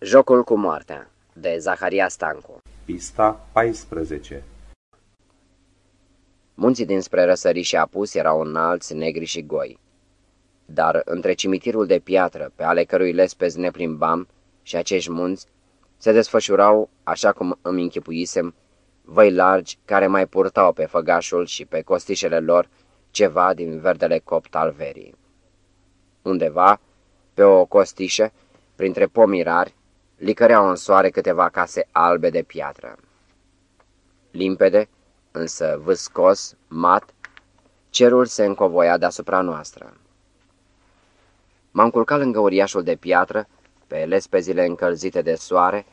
Jocul cu moartea de Zaharia Stancu Pista 14 Munții dinspre răsări și apus erau înalți, negri și goi. Dar între cimitirul de piatră, pe ale cărui lespezi ne plimbam, și acești munți, se desfășurau, așa cum îmi închipuisem, văi largi care mai purtau pe făgașul și pe costișele lor ceva din verdele copt al verii. Undeva, pe o costișă, printre pomii rari, licăreau în soare câteva case albe de piatră. Limpede, însă vâscos, mat, cerul se încovoia deasupra noastră. M-am culcat lângă uriașul de piatră, pe lespezile încălzite de soare,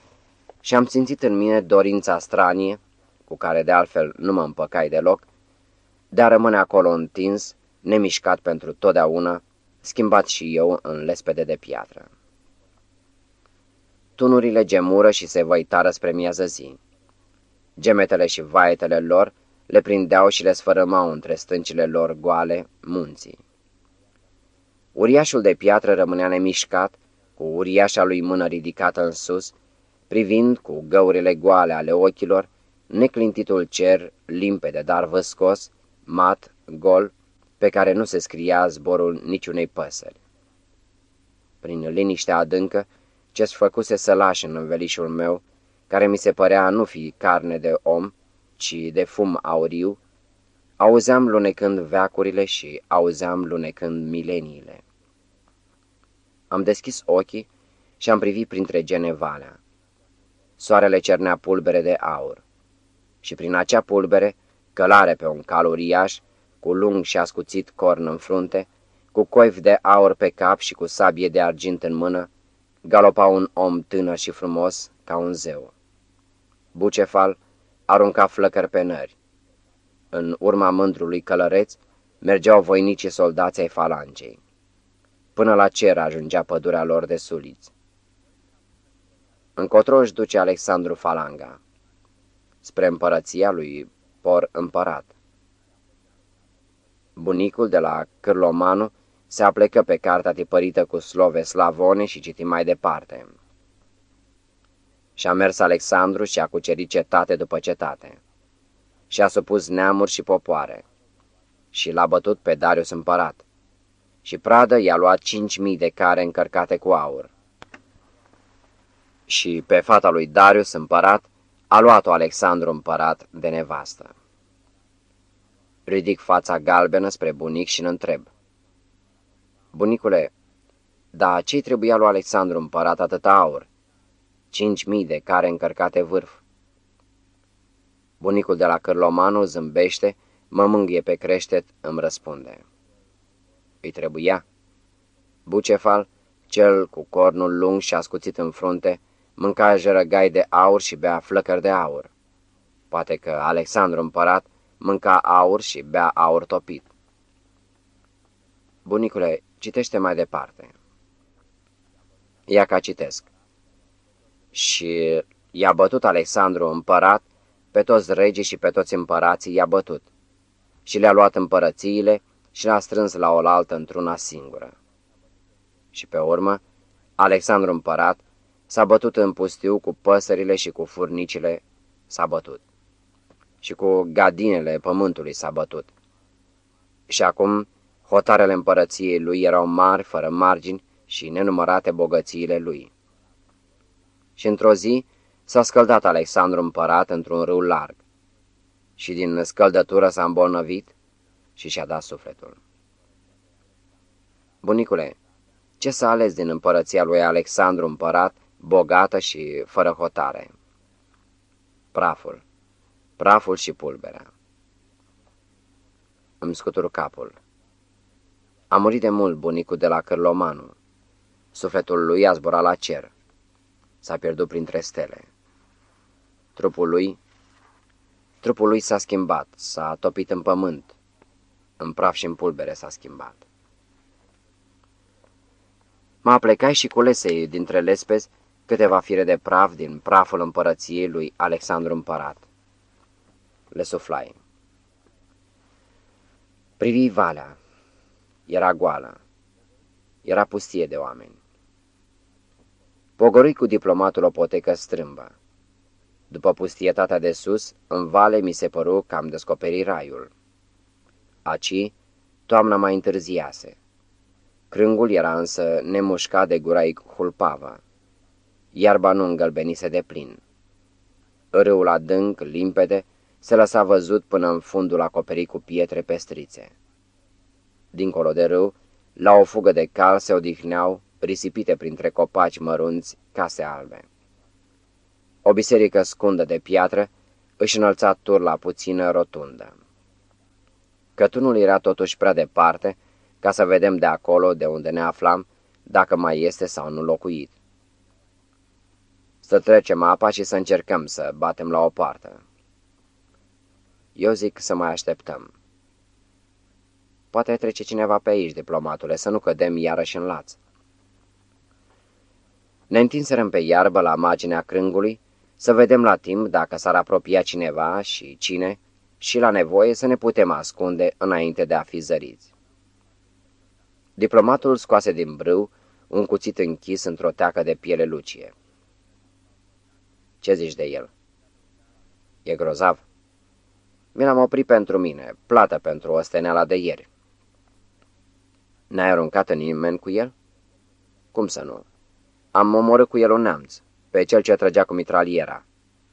și am simțit în mine dorința stranie, cu care de altfel nu mă împăcai deloc, de a rămâne acolo întins, nemișcat pentru totdeauna, schimbat și eu în lespede de piatră. Tunurile gemură și se văitară spre miază zi. Gemetele și vaetele lor le prindeau și le sfărâmau între stâncile lor goale munții. Uriașul de piatră rămânea nemișcat, cu uriașa lui mână ridicată în sus, privind cu găurile goale ale ochilor, neclintitul cer limpede, dar văscos, mat, gol, pe care nu se scria zborul niciunei păsări. Prin liniștea adâncă, ce-ți făcuse să lași în învelișul meu, care mi se părea a nu fi carne de om, ci de fum auriu, auzeam lunecând veacurile și auzeam lunecând mileniile. Am deschis ochii și am privit printre gene valea. Soarele cernea pulbere de aur și prin acea pulbere, călare pe un cal uriaș, cu lung și ascuțit corn în frunte, cu coif de aur pe cap și cu sabie de argint în mână, galopa un om tânăr și frumos ca un zeu. Bucefal arunca flăcări pe nări. În urma mândrului călăreț mergeau voinicii soldați ai falangei. Până la cer ajungea pădurea lor de suliți. Încotro își duce Alexandru falanga, spre împărăția lui Por împărat. Bunicul de la Cârlomanu se aplecă pe cartea tipărită cu slove slavone și citi mai departe. Și-a mers Alexandru și a cucerit cetate după cetate. Și-a supus neamuri și popoare. Și l-a bătut pe Darius împărat. Și pradă i-a luat cinci mii de care încărcate cu aur. Și pe fata lui Darius împărat a luat-o Alexandru împărat de nevastă. Ridic fața galbenă spre bunic și îl întreb. Bunicule, da ce trebuia lui Alexandru împărat atâta aur? Cinci mii de care încărcate vârf. Bunicul de la Cârlomanu zâmbește, mă mângâie pe creștet, îmi răspunde. Îi trebuia. Bucefal, cel cu cornul lung și ascuțit în frunte, mânca jărăgai de aur și bea flăcări de aur. Poate că Alexandru împărat mânca aur și bea aur topit. Bunicule, citește mai departe. Ia ca citesc. Și i-a bătut Alexandru împărat, pe toți regii și pe toți împărații i-a bătut. Și le-a luat împărățiile și le-a strâns la oaltă într-una singură. Și pe urmă, Alexandru împărat s-a bătut în pustiu cu păsările și cu furnicile s-a bătut. Și cu gadinele pământului s-a bătut. Și acum Hotarele împărăției lui erau mari, fără margini și nenumărate bogățiile lui. Și într-o zi s-a scăldat Alexandru împărat într-un râu larg și din scăldătură s-a îmbolnăvit și și-a dat sufletul. Bunicule, ce s-a ales din împărăția lui Alexandru împărat, bogată și fără hotare? Praful, praful și pulberea. Îmi scutur capul. A murit de mult bunicul de la Cârlomanu. Sufletul lui a zburat la cer. S-a pierdut printre stele. Trupul lui... Trupul lui s-a schimbat, s-a topit în pământ. În praf și în pulbere s-a schimbat. Mă aplecai și culese dintre lespezi câteva fire de praf din praful împărăției lui Alexandru Împărat. Le suflai. Privi valea, era goală. Era pustie de oameni. Pogorâi cu diplomatul o potecă strâmbă. După pustietatea de sus, în vale mi se păru că am descoperit raiul. Aci, toamna mai întârziase. Crângul era însă nemușcat de gurai hulpavă. Iarba nu îngălbenise de plin. Râul adânc, limpede, se lăsa văzut până în fundul acoperit cu pietre pestrițe. Dincolo de râu, la o fugă de cal se odihneau, risipite printre copaci mărunți, case albe. O biserică scundă de piatră își înălța turla puțină rotundă. Cătunul era totuși prea departe ca să vedem de acolo, de unde ne aflam, dacă mai este sau nu locuit. Să trecem apa și să încercăm să batem la o poartă. Eu zic să mai așteptăm. Poate trece cineva pe aici, diplomatule, să nu cădem iarăși în laț. Ne întinserăm pe iarbă la marginea crângului, să vedem la timp dacă s-ar apropia cineva și cine, și la nevoie să ne putem ascunde înainte de a fi zăriți. Diplomatul scoase din brâu un cuțit închis într-o teacă de piele lucie. Ce zici de el? E grozav. Mi l-am oprit pentru mine, plată pentru osteneala de ieri. N-ai aruncat în nimeni cu el? Cum să nu? Am omorât cu el un neamț, pe cel ce trăgea cu mitraliera.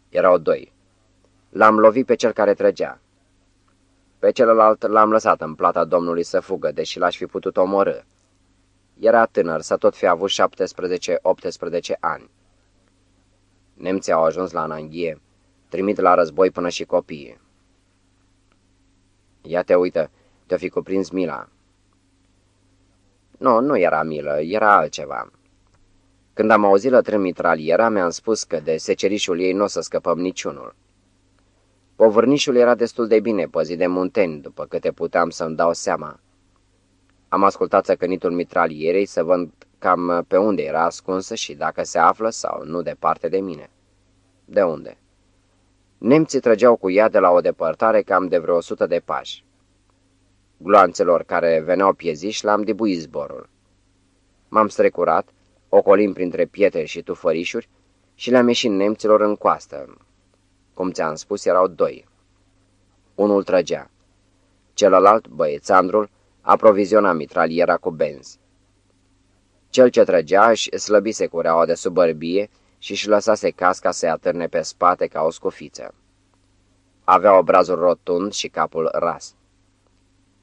Erau doi. L-am lovit pe cel care trăgea. Pe celălalt l-am lăsat în plata domnului să fugă, deși l-aș fi putut omorâ. Era tânăr, să tot fi avut 17-18 ani. Nemții au ajuns la Ananghie, trimit la război până și copiii. Ia te uită, te-o fi cuprins mila. Nu, nu era milă, era altceva. Când am auzit lătrând mitraliera, mi-am spus că de secerișul ei nu o să scăpăm niciunul. Povârnișul era destul de bine păzit de munteni, după câte puteam să-mi dau seama. Am ascultat săcănitul mitralierei să văd cam pe unde era ascunsă și dacă se află sau nu departe de mine. De unde? Nemții trăgeau cu ea de la o depărtare cam de vreo sută de pași. Gloanțelor care veneau pieziși l-am dibuit zborul. M-am strecurat, ocolim printre pietre și tufărișuri și le-am ieșit nemților în coastă. Cum ți-am spus, erau doi. Unul trăgea. Celălalt, băiețandrul, aproviziona mitraliera cu benzi. Cel ce trăgea își slăbise cureaua de sub bărbie și își lăsase casca să-i atârne pe spate ca o scofiță. Avea obrazul rotund și capul ras.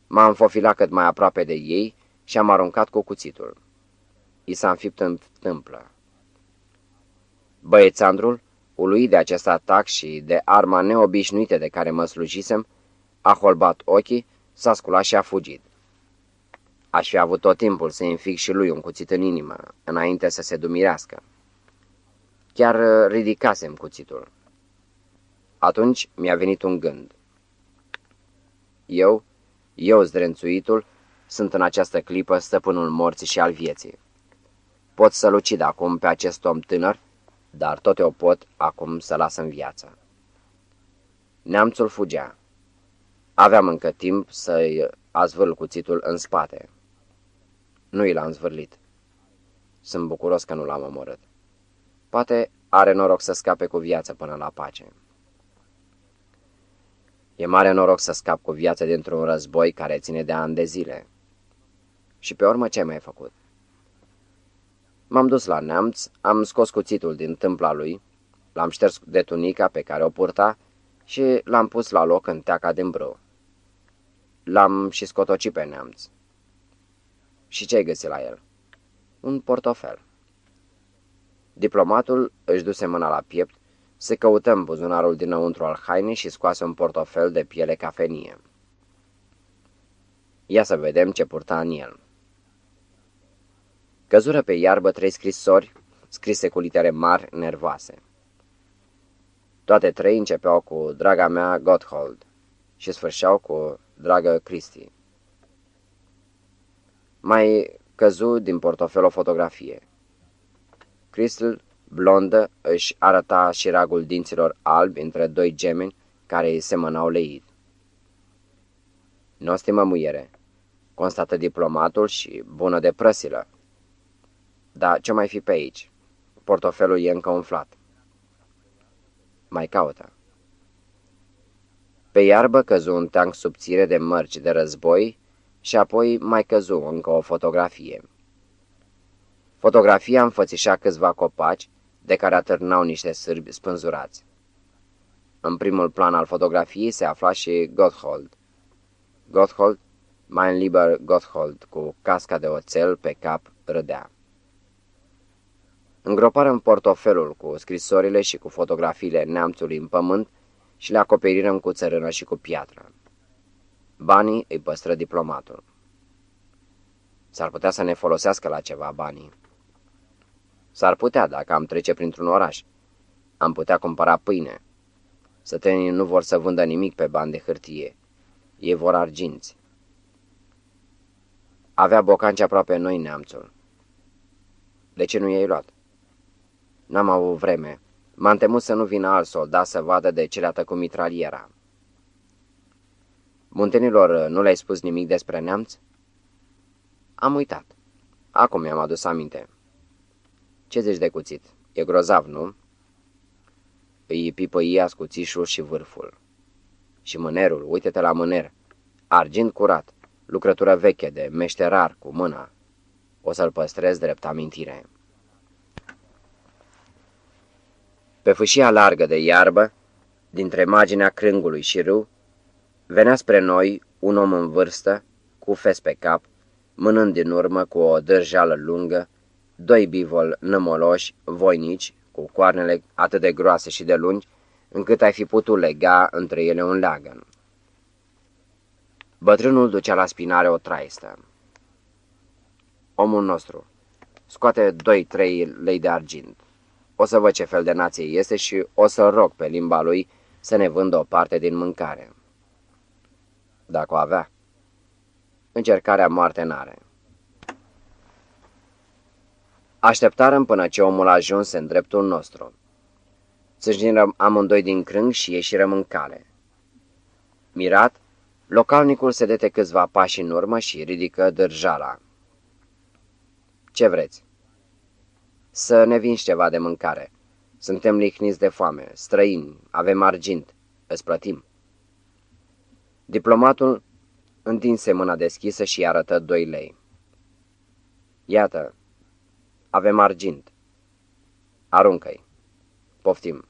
M-am fofilat cât mai aproape de ei și am aruncat cu cuțitul. I s-a înfipt în tâmplă. Băiețandrul, uluit de acest atac și de arma neobișnuită de care mă slujisem, a holbat ochii, s-a sculat și a fugit. Aș fi avut tot timpul să infic și lui un cuțit în inimă, înainte să se dumirească. Chiar uh, ridicasem cuțitul. Atunci mi-a venit un gând. Eu, eu zdrențuitul, sunt în această clipă stăpânul morții și al vieții. Pot să-l ucid acum pe acest om tânăr, dar tot eu pot acum să las în viață. Neamțul fugea. Aveam încă timp să-i azvârl cuțitul în spate. Nu i l-am zvârlit. Sunt bucuros că nu l-am omorât. Poate are noroc să scape cu viață până la pace. E mare noroc să scap cu viață dintr-un război care ține de ani de zile. Și pe urmă ce ai mai făcut? M-am dus la neamț, am scos cuțitul din tâmpla lui, l-am șters de tunica pe care o purta și l-am pus la loc în teaca din brâu. L-am și scotocit pe neamț. Și ce-ai găsit la el? Un portofel. Diplomatul își duse mâna la piept, se căută în buzunarul dinăuntru al hainei și scoase un portofel de piele cafenie. Ia să vedem ce purta în el. Căzură pe iarbă trei scrisori, scrise cu litere mari, nervoase. Toate trei începeau cu Draga mea Gotthold și sfârșeau cu Dragă Cristi. Mai căzu din portofel o fotografie. Crystal, blondă, își arăta șiragul dinților albi între doi gemeni care îi semănau leit. Nu stimă muiere, constată diplomatul și bună de prăsilă. Da, ce mai fi pe aici? portofelul e încă umflat. Mai caută. Pe iarbă căzu un tank subțire de mărci de război și apoi mai căzu încă o fotografie. Fotografia înfățișa câțiva copaci de care atârnau niște sârbi spânzurați. În primul plan al fotografiei se afla și Gotthold. Gotthold, mai liber Gotthold, cu casca de oțel pe cap, râdea. Îngropară în portofelul cu scrisorile și cu fotografiile neamțului în pământ și le acoperirăm cu țărână și cu piatră. Banii îi păstră diplomatul. S-ar putea să ne folosească la ceva banii. S-ar putea dacă am trece printr-un oraș. Am putea cumpăra pâine. Sătenii nu vor să vândă nimic pe bani de hârtie. Ei vor arginți. Avea bocanci aproape noi neamțul. De ce nu i-ai luat? N-am avut vreme. M-am temut să nu vină alt soldat să vadă de ce le-a cu mitraliera. Muntenilor, nu le-ai spus nimic despre neamț? Am uitat. Acum mi-am adus aminte. Ce zici de cuțit? E grozav, nu? Îi pipăia ascuțișul și vârful. Și mânerul, uite-te la mâner. Argint curat, lucrătură veche de meșterar cu mâna. O să-l păstrez drept amintire. Pe fâșia largă de iarbă, dintre marginea crângului și râu, venea spre noi un om în vârstă, cu fes pe cap, mânând din urmă cu o dârjală lungă, doi bivol nămoloși, voinici, cu coarnele atât de groase și de lungi, încât ai fi putut lega între ele un leagăn. Bătrânul ducea la spinare o traistă. Omul nostru scoate doi-trei lei de argint. O să văd ce fel de nație este și o să rog pe limba lui să ne vândă o parte din mâncare. Dacă o avea. Încercarea moarte n-are. Așteptarăm până ce omul ajunse în dreptul nostru. Sâșnirăm amândoi din crâng și ieșirăm în cale. Mirat, localnicul se dete câțiva pași în urmă și ridică dârjala. Ce vreți? Să ne vinși ceva de mâncare. Suntem lihniți de foame, străini, avem argint, îți plătim. Diplomatul întinse mâna deschisă și arătă doi lei. Iată, avem argint. Aruncă-i. Poftim.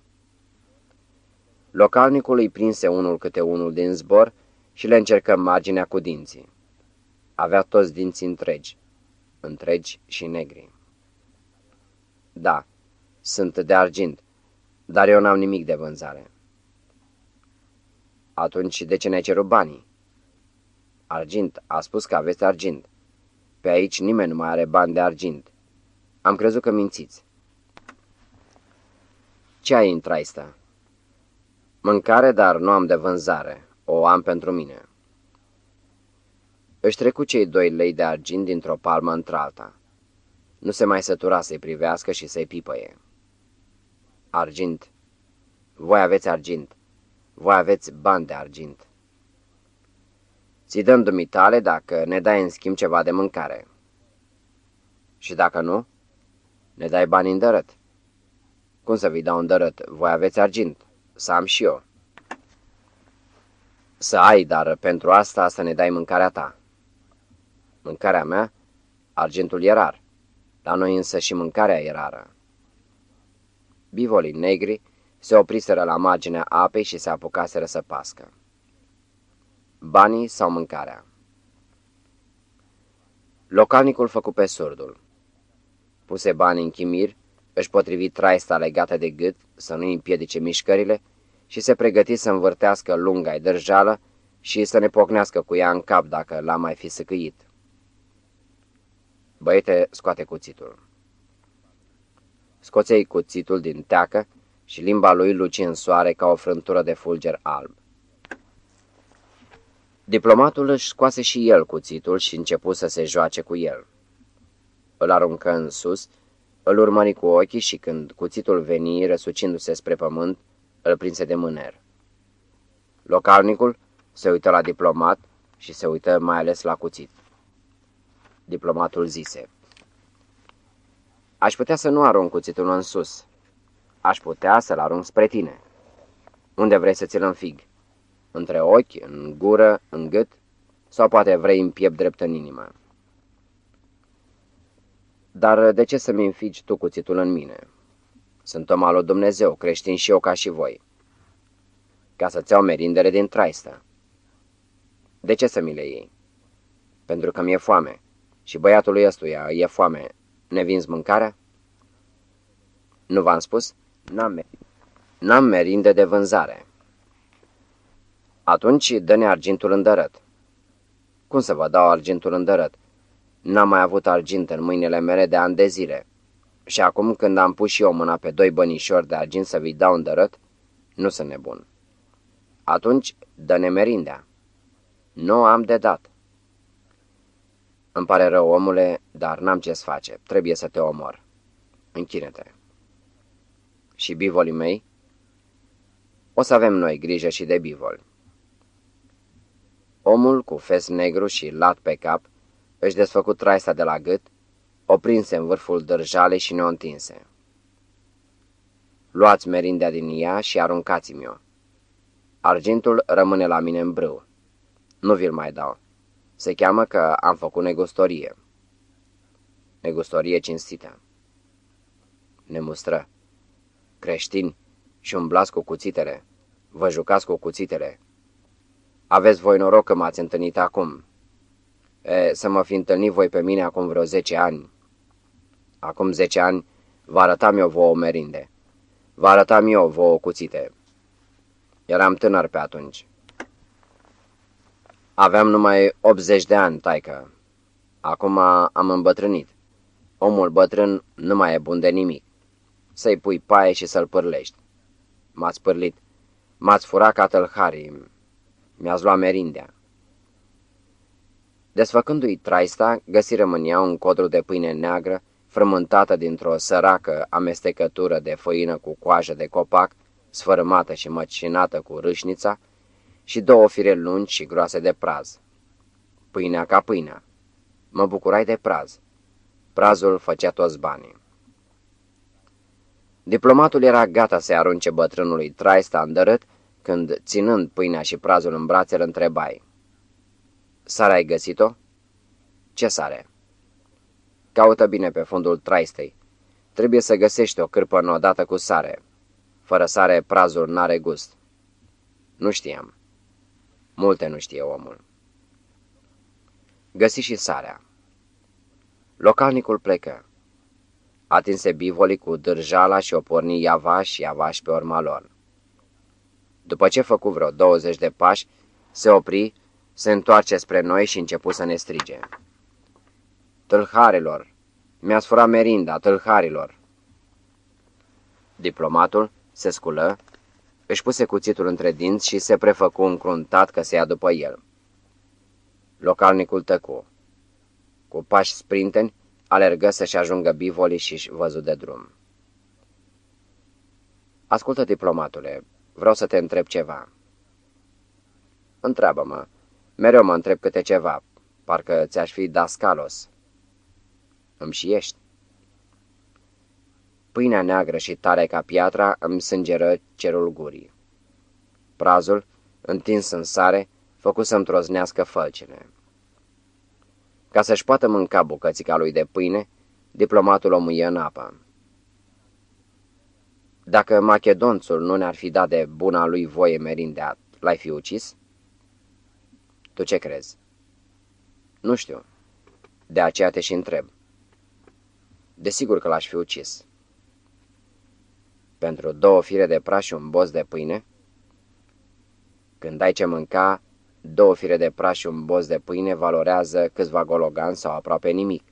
Localnicul îi prinse unul câte unul din zbor și le încercă marginea cu dinții. Avea toți dinții întregi, întregi și negri. Da, sunt de argint, dar eu n-am nimic de vânzare. Atunci de ce ne-ai cerut banii? Argint, a spus că aveți argint. Pe aici nimeni nu mai are bani de argint. Am crezut că mințiți. Ce ai în traistă? Mâncare, dar nu am de vânzare. O am pentru mine. Își trecu cei doi lei de argint dintr-o palmă într-alta. Nu se mai sătura să-i privească și să-i pipăie. Argint. Voi aveți argint. Voi aveți bani de argint. Ți dăm dumitale dacă ne dai în schimb ceva de mâncare. Și dacă nu, ne dai bani în dărât. Cum să vi dau în dărât? Voi aveți argint. Să am și eu. Să ai, dar pentru asta să ne dai mâncarea ta. Mâncarea mea? Argintul e rar. La noi însă și mâncarea e rară. Bivolii negri se opriseră la marginea apei și se apucaseră să pască. Banii sau mâncarea? Localnicul făcu pe surdul. Puse banii în chimir, își potrivi traista legată de gât să nu-i împiedice mișcările și se pregăti să învârtească lunga dărjală și să ne pocnească cu ea în cap dacă l-a mai fi săcăit. Băiete, scoate cuțitul. Scoței cuțitul din teacă și limba lui luci în soare ca o frântură de fulger alb. Diplomatul își scoase și el cuțitul și începu să se joace cu el. Îl aruncă în sus, îl urmări cu ochii și când cuțitul veni, răsucindu-se spre pământ, îl prinse de mâner. Localnicul se uită la diplomat și se uită mai ales la cuțit. Diplomatul zise. Aș putea să nu arunc cuțitul în sus. Aș putea să-l arunc spre tine. Unde vrei să ți-l înfig? Între ochi, în gură, în gât? Sau poate vrei în piept drept în inimă? Dar de ce să-mi înfigi tu cuțitul în mine? Sunt om al lui Dumnezeu, creștin și eu ca și voi. Ca să-ți iau merindele din traistă. De ce să mi le iei? Pentru că mi-e foame. Și băiatului ăstuia e foame. Ne vinzi mâncarea? Nu v-am spus? N-am N-am merinde de vânzare. Atunci dă-ne argintul îndărăt. Cum să vă dau argintul îndărăt? N-am mai avut argint în mâinile mele de ani de zile. Și acum când am pus și eu mâna pe doi bănișori de argint să vi dau îndărăt, nu sunt nebun. Atunci dă-ne merindea. Nu am de dat. Îmi pare rău, omule, dar n-am ce-ți face. Trebuie să te omor. Închine-te. Și bivolii mei? O să avem noi grijă și de bivol. Omul cu fes negru și lat pe cap își desfăcut traista de la gât, o prinse în vârful dărjalei și ne-o întinse. Luați merindea din ea și aruncați-mi-o. Argintul rămâne la mine în brâu. Nu vi-l mai dau. Se cheamă că am făcut negustorie. Negustorie cinstită. Ne mustră. Creștini și umblați cu cuțitele. Vă jucați cu cuțitele. Aveți voi noroc că m-ați întâlnit acum. E, să mă fi întâlnit voi pe mine acum vreo zece ani. Acum zece ani vă arătam eu vouă merinde. Vă arătam eu vouă cuțite. Eram tânăr pe atunci. Aveam numai 80 de ani, taică. Acum am îmbătrânit. Omul bătrân nu mai e bun de nimic. Să-i pui paie și să-l pârlești. M-ați pârlit. M-ați furat ca tălharii. Mi-ați luat merindea. Desfăcându-i traista, găsiră în ea un codru de pâine neagră, frământată dintr-o săracă amestecătură de făină cu coajă de copac, sfărâmată și măcinată cu râșnița, și două fire lungi și groase de praz. Pâinea ca pâinea. Mă bucurai de praz. Prazul făcea toți banii. Diplomatul era gata să-i arunce bătrânului traista îndărât, când, ținând pâinea și prazul în brațe, îl întrebai. Sarea ai găsit-o? Ce sare? Caută bine pe fundul traistei. Trebuie să găsești o cârpă odată cu sare. Fără sare, prazul n-are gust. Nu știam. Multe nu știe omul. Găsi și sarea. Localnicul plecă. Atinse bivolii cu dârjala și o porni iavaș iavaș pe urma lor. După ce făcu vreo 20 de pași, se opri, se întoarce spre noi și începu să ne strige. Tâlharilor! Mi-ați furat merinda, tâlharilor! Diplomatul se sculă, își puse cuțitul între dinți și se prefăcu încruntat că se ia după el. Localnicul tăcu. Cu pași sprinteni, alergă să-și ajungă bivolii și-și văzut de drum. Ascultă, diplomatule, vreau să te întreb ceva. Întreabă-mă. Mereu mă întreb câte ceva. Parcă ți-aș fi dascalos. Îmi și ești. Pâinea neagră și tare ca piatra îmi sângeră cerul gurii. Prazul, întins în sare, făcu să-mi troznească fălcile. Ca să-și poată mânca bucățica lui de pâine, diplomatul o muie în apă. Dacă macedonțul nu ne-ar fi dat de buna lui voie merindea, l-ai fi ucis? Tu ce crezi? Nu știu. De aceea te și întreb. Desigur că l-aș fi ucis. Pentru două fire de praș și un boz de pâine? Când ai ce mânca, două fire de praș și un boz de pâine valorează câțiva gologan sau aproape nimic.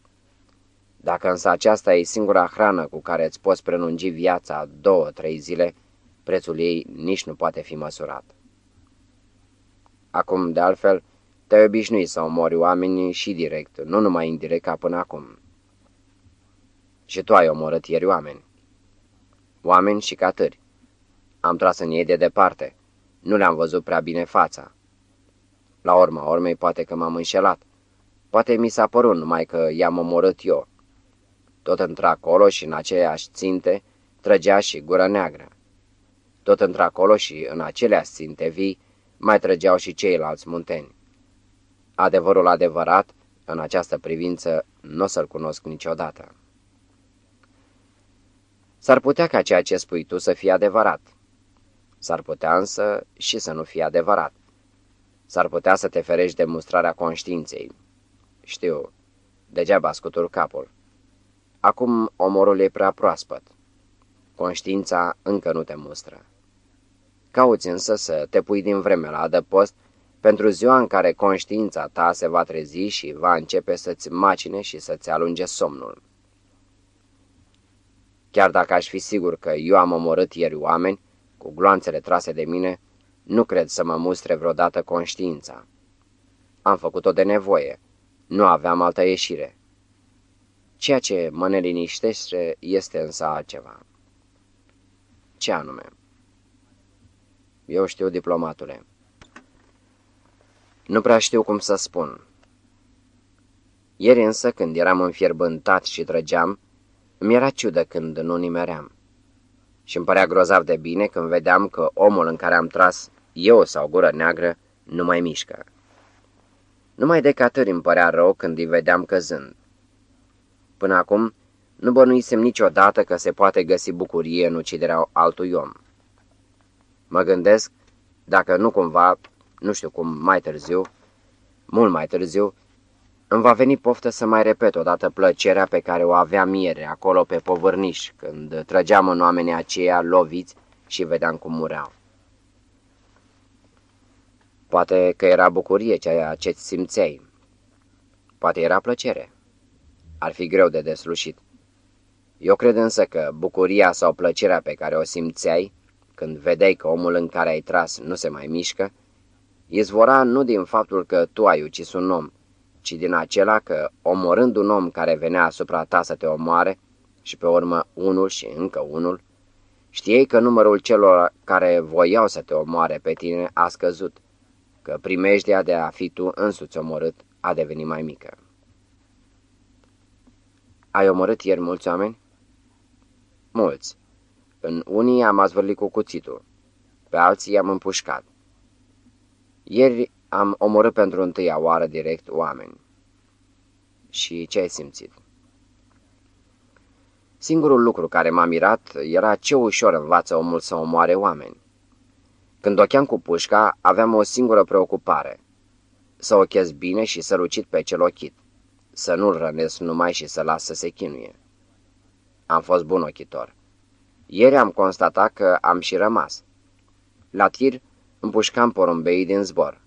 Dacă însă aceasta e singura hrană cu care îți poți prelungi viața două-trei zile, prețul ei nici nu poate fi măsurat. Acum, de altfel, te-ai obișnuit să omori oamenii și direct, nu numai indirect ca până acum. Și tu ai omorât ieri oameni. Oameni și catări. Am tras în ei de departe. Nu le-am văzut prea bine fața. La urma urmei, poate că m-am înșelat. Poate mi s-a părut numai că i-am omorât eu. Tot într-acolo și în aceeași ținte trăgea și gură neagră. Tot într-acolo și în aceleași ținte vii mai trăgeau și ceilalți munteni. Adevărul adevărat, în această privință, nu o să-l cunosc niciodată. S-ar putea ca ceea ce spui tu să fie adevărat. S-ar putea însă și să nu fie adevărat. S-ar putea să te ferești de mustrarea conștiinței. Știu, degeaba scutur capul. Acum omorul e prea proaspăt. Conștiința încă nu te mustră. Cauți însă să te pui din vreme la adăpost pentru ziua în care conștiința ta se va trezi și va începe să-ți macine și să-ți alunge somnul. Chiar dacă aș fi sigur că eu am omorât ieri oameni, cu gloanțele trase de mine, nu cred să mă mustre vreodată conștiința. Am făcut-o de nevoie. Nu aveam altă ieșire. Ceea ce mă neliniștește este însă altceva. Ce anume? Eu știu, diplomatule. Nu prea știu cum să spun. Ieri însă, când eram înfierbântat și trăgeam, mi era ciudă când nu nimeream. Și îmi părea grozav de bine când vedeam că omul în care am tras eu sau gură neagră nu mai mișcă. Numai de catări îmi părea rău când îi vedeam căzând. Până acum, nu bănuisem niciodată că se poate găsi bucurie în uciderea altui om. Mă gândesc, dacă nu cumva, nu știu cum, mai târziu, mult mai târziu, îmi va veni poftă să mai repet odată plăcerea pe care o aveam ieri acolo pe povărniș, când trăgeam în oamenii aceia loviți și vedeam cum mureau. Poate că era bucurie ceea ce simțeai. Poate era plăcere. Ar fi greu de deslușit. Eu cred însă că bucuria sau plăcerea pe care o simțeai când vedeai că omul în care ai tras nu se mai mișcă, izvora nu din faptul că tu ai ucis un om, ci din acela că, omorând un om care venea asupra ta să te omoare, și pe urmă unul și încă unul, știai că numărul celor care voiau să te omoare pe tine a scăzut, că primejdia de a fi tu însuți omorât a devenit mai mică. Ai omorât ieri mulți oameni? Mulți. În unii am azvârlit cu cuțitul, pe alții i-am împușcat. Ieri am omorât pentru întâia oară direct oameni. Și ce ai simțit? Singurul lucru care m-a mirat era ce ușor învață omul să omoare oameni. Când ocheam cu pușca, aveam o singură preocupare. Să ochez bine și să lucit pe cel ochit. Să nu-l rănesc numai și să las să se chinuie. Am fost bun ochitor. Ieri am constatat că am și rămas. La tir împușcam porumbei din zbor.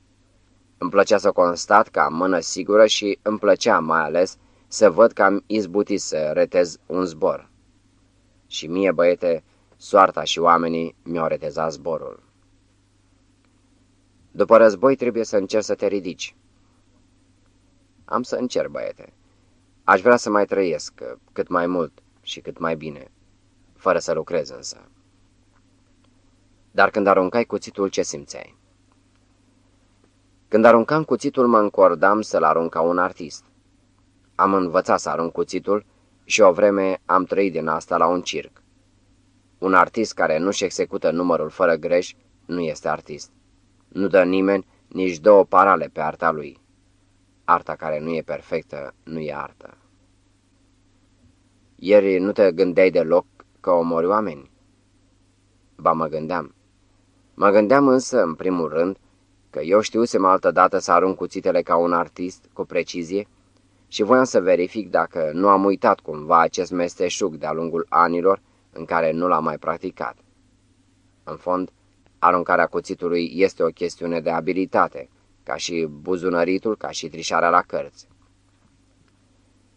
Îmi plăcea să constat că am mână sigură și îmi plăcea mai ales să văd că am izbutit să retez un zbor. Și mie, băiete, soarta și oamenii mi-au retezat zborul. După război trebuie să încerci să te ridici. Am să încerc, băiete. Aș vrea să mai trăiesc cât mai mult și cât mai bine, fără să lucrez însă. Dar când aruncai cuțitul, ce simțeai? Când aruncam cuțitul, mă încordam să-l arunc ca un artist. Am învățat să arunc cuțitul și o vreme am trăit din asta la un circ. Un artist care nu-și execută numărul fără greș nu este artist. Nu dă nimeni nici două parale pe arta lui. Arta care nu e perfectă nu e artă. Ieri nu te gândeai deloc că omori oameni? Ba mă gândeam. Mă gândeam însă, în primul rând, că eu știusem altă dată să arunc cuțitele ca un artist, cu precizie, și voiam să verific dacă nu am uitat cumva acest mesteșug de-a lungul anilor în care nu l-am mai practicat. În fond, aruncarea cuțitului este o chestiune de abilitate, ca și buzunăritul, ca și trișarea la cărți.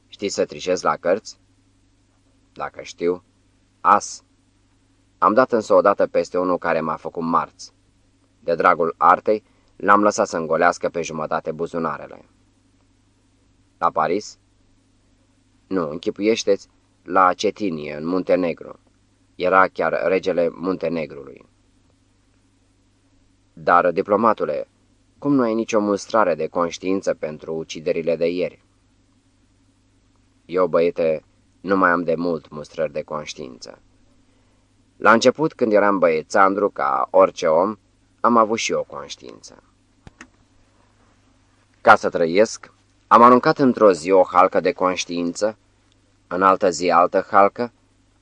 Știi să trișezi la cărți? Dacă știu, as. Am dat însă odată peste unul care m-a făcut marți. De dragul artei, L-am lăsat să îngolească pe jumătate buzunarele. La Paris? Nu, închipuiește-ți la Cetinie, în Muntenegru. Era chiar regele Muntenegrului. Dar, diplomatule, cum nu ai nicio mustrare de conștiință pentru uciderile de ieri? Eu, băiete, Nu mai am de mult mustrări de conștiință. La început, când eram băiețandru, ca orice om, am avut și o conștiință. Ca să trăiesc, am aruncat într-o zi o halcă de conștiință, în altă zi altă halcă,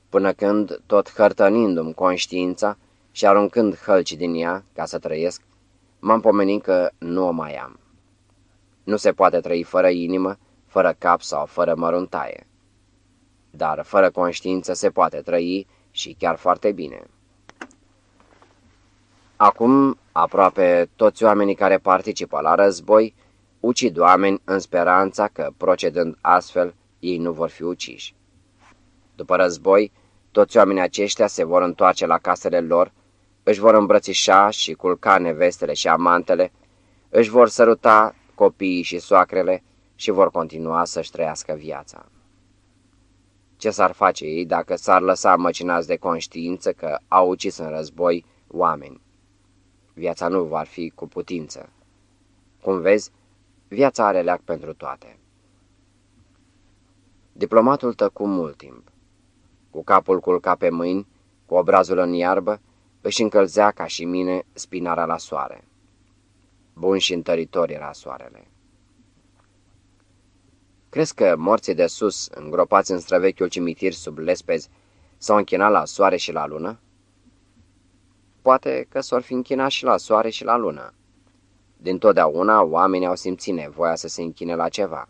până când, tot hărtănindu-mi conștiința și aruncând hălci din ea ca să trăiesc, m-am pomenit că nu o mai am. Nu se poate trăi fără inimă, fără cap sau fără măruntaie. Dar fără conștiință se poate trăi și chiar foarte bine. Acum, aproape toți oamenii care participă la război ucid oameni în speranța că, procedând astfel, ei nu vor fi uciși. După război, toți oamenii aceștia se vor întoarce la casele lor, își vor îmbrățișa și culca nevestele și amantele, își vor săruta copiii și soacrele și vor continua să-și trăiască viața. Ce s-ar face ei dacă s-ar lăsa măcinați de conștiință că au ucis în război oameni? Viața nu va fi cu putință. Cum vezi, viața are leac pentru toate. Diplomatul tăcu mult timp. Cu capul culcat pe mâini, cu obrazul în iarbă, își încălzea ca și mine spinarea la soare. Bun și întăritor era soarele. Crezi că morții de sus, îngropați în străvechiul cimitir sub lespezi, s-au închinat la soare și la lună? Poate că s-or fi închinat și la soare și la lună. Din totdeauna oamenii au simțit nevoia să se închine la ceva.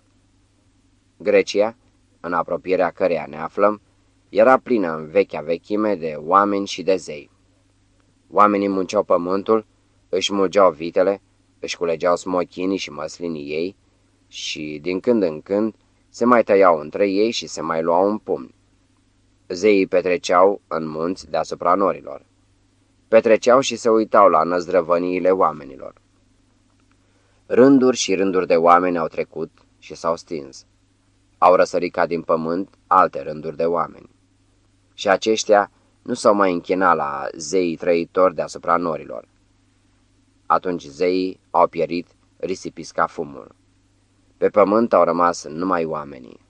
Grecia, în apropierea căreia ne aflăm, era plină în vechea vechime de oameni și de zei. Oamenii munceau pământul, își mulgeau vitele, își culegeau smochinii și măslinii ei și, din când în când, se mai tăiau între ei și se mai luau un pumn. Zeii petreceau în munți deasupra norilor. Petreceau și se uitau la năzdrăvăniile oamenilor. Rânduri și rânduri de oameni au trecut și s-au stins. Au răsărit ca din pământ alte rânduri de oameni. Și aceștia nu s-au mai închinat la zeii trăitori deasupra norilor. Atunci zeii au pierit risipiți ca fumul. Pe pământ au rămas numai oamenii.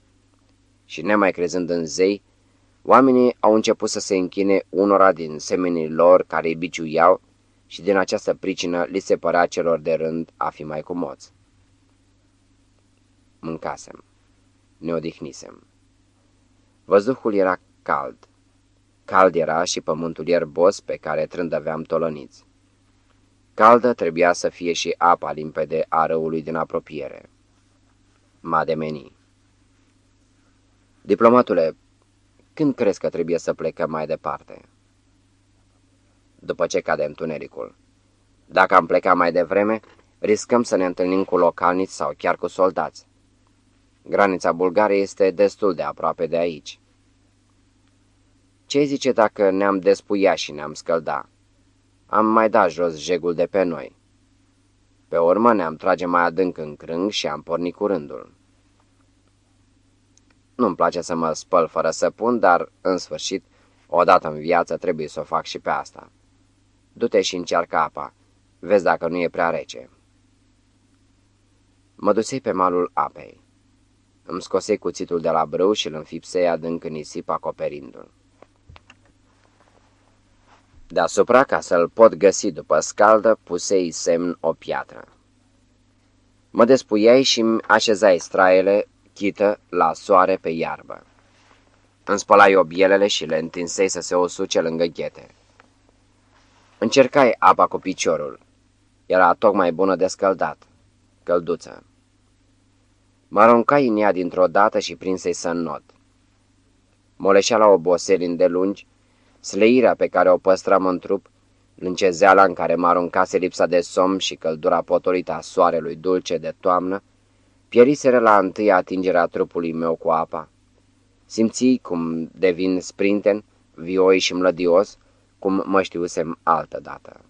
Și nemai crezând în zei, oamenii au început să se închine unora din semenii lor care îi biciuiau și din această pricină li se părea celor de rând a fi mai cumoți. Mâncasem. Ne odihnisem. Văzduhul era cald. Cald era și pământul ierbos pe care trândăveam tolăniți. Caldă trebuia să fie și apa limpede a râului din apropiere. M-a demeni. Diplomatule, când crezi că trebuie să plecăm mai departe? După ce cade întunericul. Dacă am plecat mai devreme, riscăm să ne întâlnim cu localniți sau chiar cu soldați. Granița Bulgariei este destul de aproape de aici. Ce zice dacă ne-am despuia și ne-am scălda? Am mai dat jos jegul de pe noi. Pe urmă ne-am trage mai adânc în crâng și am pornit curândul. Nu-mi place să mă spăl fără să pun, dar, în sfârșit, odată în viață trebuie să o fac și pe asta. Du-te și încearcă apa. Vezi dacă nu e prea rece. Mă dusei pe malul apei. Îmi scosei cuțitul de la brâu și îl înfipsei adânc în nisip acoperindu-l. Deasupra, ca să-l pot găsi după scaldă, pusei semn o piatră. Mă despuiai și îmi așezai straiele, chită, la soare pe iarbă. Îmi spălai obielele și le întinsei să se osuce lângă ghete. Încercai apa cu piciorul. Era tocmai bună de scăldat. Călduță. Mă aruncai în ea dintr-o dată și prinsei să not. Moleșea la oboseli îndelungi, sleirea pe care o păstram în trup, lâncezeala în care mă aruncase lipsa de somn și căldura potolită a soarelui dulce de toamnă, pieriseră la întâia atingerea trupului meu cu apa. Simți cum devin sprinten, vioi și mlădios, cum mă știusem altă dată.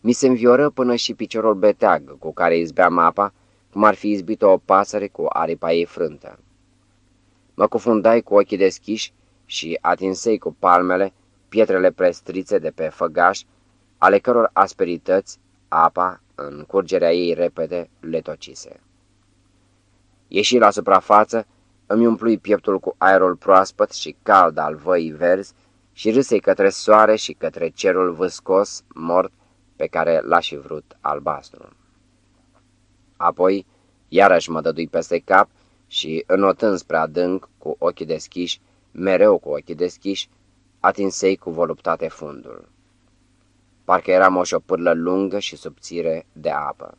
Mi se învioră până și piciorul beteag cu care izbeam apa, cum ar fi izbit o pasăre cu aripa ei frântă. Mă cufundai cu ochii deschiși și atinsei cu palmele pietrele prestrițe de pe făgaș, ale căror asperități apa, în curgerea ei repede, le tocise. Ieși la suprafață, îmi umplui pieptul cu aerul proaspăt și cald al văii verzi și râsei către soare și către cerul vâscos, mort, pe care l-a și vrut albastru. Apoi, iarăși mă dădui peste cap și, înotând spre adânc, cu ochii deschiși, mereu cu ochii deschiși, atinsei cu voluptate fundul. Parcă eram o șopârlă lungă și subțire de apă.